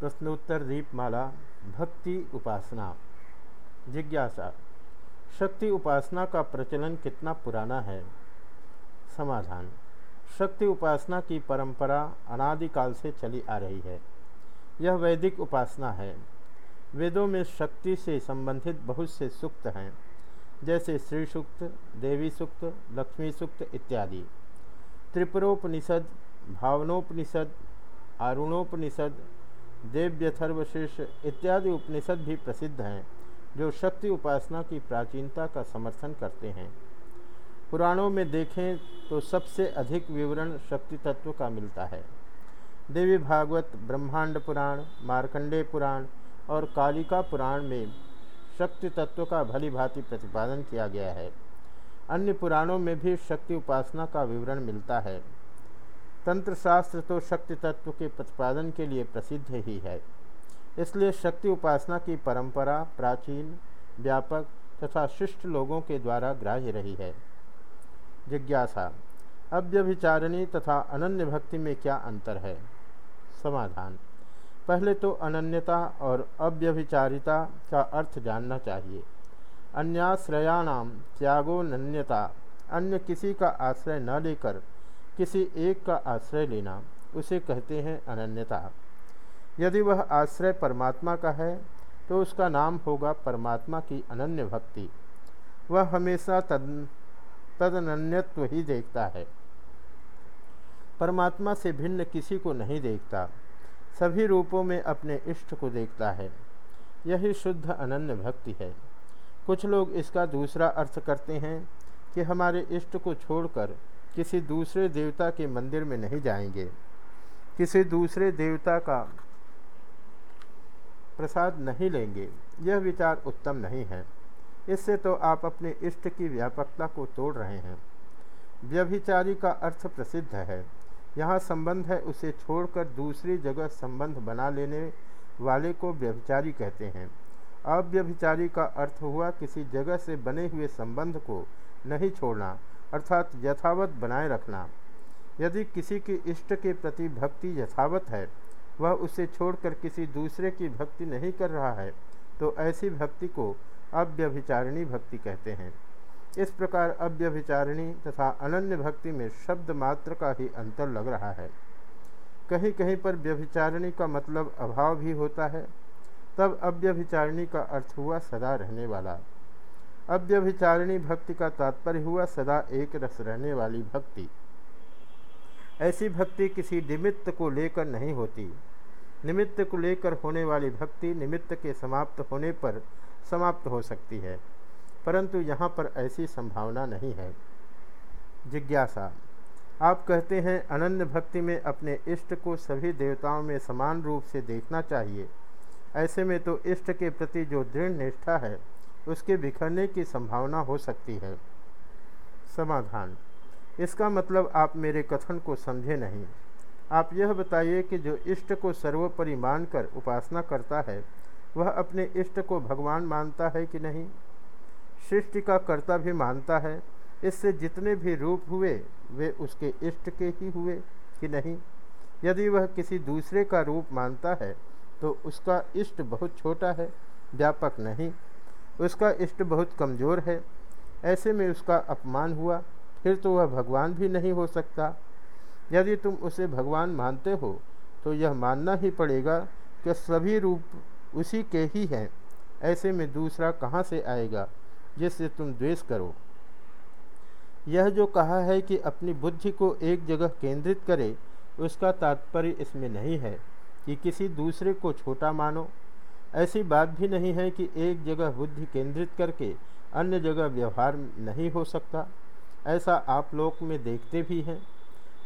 प्रश्नोत्तर दीपमाला भक्ति उपासना। जिज्ञासा, शक्ति उपासना का प्रचलन कितना पुराना है? समाधान, शक्ति उपासना की परंपरा अनादिकाल से चली आ रही है। यह वैदिक उपासना है। वेदों में शक्ति से संबंधित बहुत से सूक्त हैं, जैसे श्री सूक्त देवी सूक्त लक्ष्मी सूक्त इत्यादि। त्रिपुरोपनिषद, भावनोपनिषद आरुणोपनिषद देव्यथर्वशीर्ष इत्यादि उपनिषद भी प्रसिद्ध हैं, जो शक्ति उपासना की प्राचीनता का समर्थन करते हैं। पुराणों में देखें तो सबसे अधिक विवरण शक्ति तत्व का मिलता है। देवी भागवत, ब्रह्मांड पुराण, मार्कंडेय पुराण और कालिका पुराण में शक्ति तत्व का भली भांति प्रतिपादन किया गया है। अन्य पुराणों में भी शक्ति उपासना का विवरण मिलता है। तंत्र शास्त्र तो शक्ति तत्व के प्रतिपादन के लिए प्रसिद्ध ही है। इसलिए शक्ति उपासना की परंपरा प्राचीन, व्यापक तथा शिष्ट लोगों के द्वारा ग्राह्य रही है। जिज्ञासा, अव्यभिचारिणी तथा अनन्य भक्ति में क्या अंतर है? समाधान, पहले तो अनन्यता और अव्यभिचारिता का अर्थ जानना चाहिए। अन्याश्रयाणाम त्यागोन्यता, अन्य किसी का आश्रय न लेकर किसी एक का आश्रय लेना, उसे कहते हैं अनन्यता। यदि वह आश्रय परमात्मा का है तो उसका नाम होगा परमात्मा की अनन्य भक्ति। वह हमेशा तद, तदनन्यत्व ही देखता है। परमात्मा से भिन्न किसी को नहीं देखता, सभी रूपों में अपने इष्ट को देखता है। यही शुद्ध अनन्य भक्ति है। कुछ लोग इसका दूसरा अर्थ करते हैं कि हमारे इष्ट को छोड़कर किसी दूसरे देवता के मंदिर में नहीं जाएँगे। किसी दूसरे देवता का प्रसाद नहीं लेंगे। यह विचार उत्तम नहीं है। इससे तो आप अपने इष्ट की व्यापकता को तोड़ रहे हैं। व्यभिचारी का अर्थ प्रसिद्ध है। यहाँ संबंध है उसे छोड़कर दूसरी जगह संबंध बना लेने वाले को व्यभिचारी कहते हैं। अव्यभिचारी का अर्थ हुआ किसी जगह से बने हुए संबंध को नहीं छोड़ना। अर्थात यथावत बनाए रखना। यदि किसी के इष्ट के प्रति भक्ति यथावत है, वह उसे छोड़कर किसी दूसरे की भक्ति नहीं कर रहा है तो ऐसी भक्ति को अव्यभिचारिणी भक्ति कहते हैं। इस प्रकार अव्यभिचारिणी तथा अनन्य भक्ति में शब्द मात्र का ही अंतर लग रहा है। कहीं कहीं पर व्यभिचारिणी का मतलब अभाव भी होता है, तब अव्यभिचारिणी का अर्थ हुआ सदा रहने वाला। अव्यभिचारिणी भक्ति का तात्पर्य हुआ सदा एक रस रहने वाली भक्ति। ऐसी भक्ति किसी निमित्त को लेकर नहीं होती। निमित्त को लेकर होने वाली भक्ति निमित्त के समाप्त होने पर समाप्त हो सकती है, परंतु यहाँ पर ऐसी संभावना नहीं है। जिज्ञासा। आप कहते हैं, अनन्य भक्ति में अपने इष्ट को सभी देवताओं में समान रूप से देखना चाहिए। ऐसे में तो इष्ट के प्रति जो दृढ़ निष्ठा है उसके बिखरने की संभावना हो सकती है। समाधान। इसका मतलब आप मेरे कथन को समझे नहीं। आप यह बताइए कि जो इष्ट को सर्वोपरि मानकर उपासना करता है, वह अपने इष्ट को भगवान मानता है कि नहीं? सृष्टि का कर्ता भी मानता है। इससे जितने भी रूप हुए, वे उसके इष्ट के ही हुए कि नहीं? यदि वह किसी दूसरे का रूप मानता है तो उसका इष्ट बहुत छोटा है, व्यापक नहीं। उसका इष्ट बहुत कमज़ोर है। ऐसे में उसका अपमान हुआ, फिर तो वह भगवान भी नहीं हो सकता। यदि तुम उसे भगवान मानते हो तो यह मानना ही पड़ेगा कि सभी रूप उसी के ही हैं। ऐसे में दूसरा कहाँ से आएगा, जिससे तुम द्वेष करो? यह जो कहा है कि अपनी बुद्धि को एक जगह केंद्रित करे, उसका तात्पर्य इसमें नहीं है कि किसी दूसरे को छोटा मानो। ऐसी बात भी नहीं है कि एक जगह बुद्धि केंद्रित करके अन्य जगह व्यवहार नहीं हो सकता। ऐसा आप लोक में देखते भी हैं।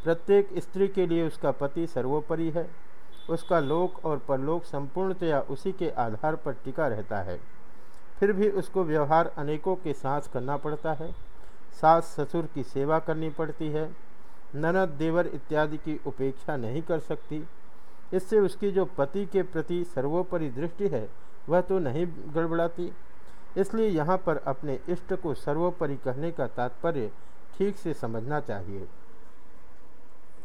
प्रत्येक स्त्री के लिए उसका पति सर्वोपरि है। उसका लोक और परलोक संपूर्णतया उसी के आधार पर टिका रहता है। फिर भी उसको व्यवहार अनेकों के साथ करना पड़ता है। सास ससुर की सेवा करनी पड़ती है। ननद देवर इत्यादि की उपेक्षा नहीं कर सकती। इससे उसकी जो पति के प्रति सर्वोपरि दृष्टि है, वह तो नहीं गड़बड़ाती। इसलिए यहाँ पर अपने इष्ट को सर्वोपरि कहने का तात्पर्य ठीक से समझना चाहिए।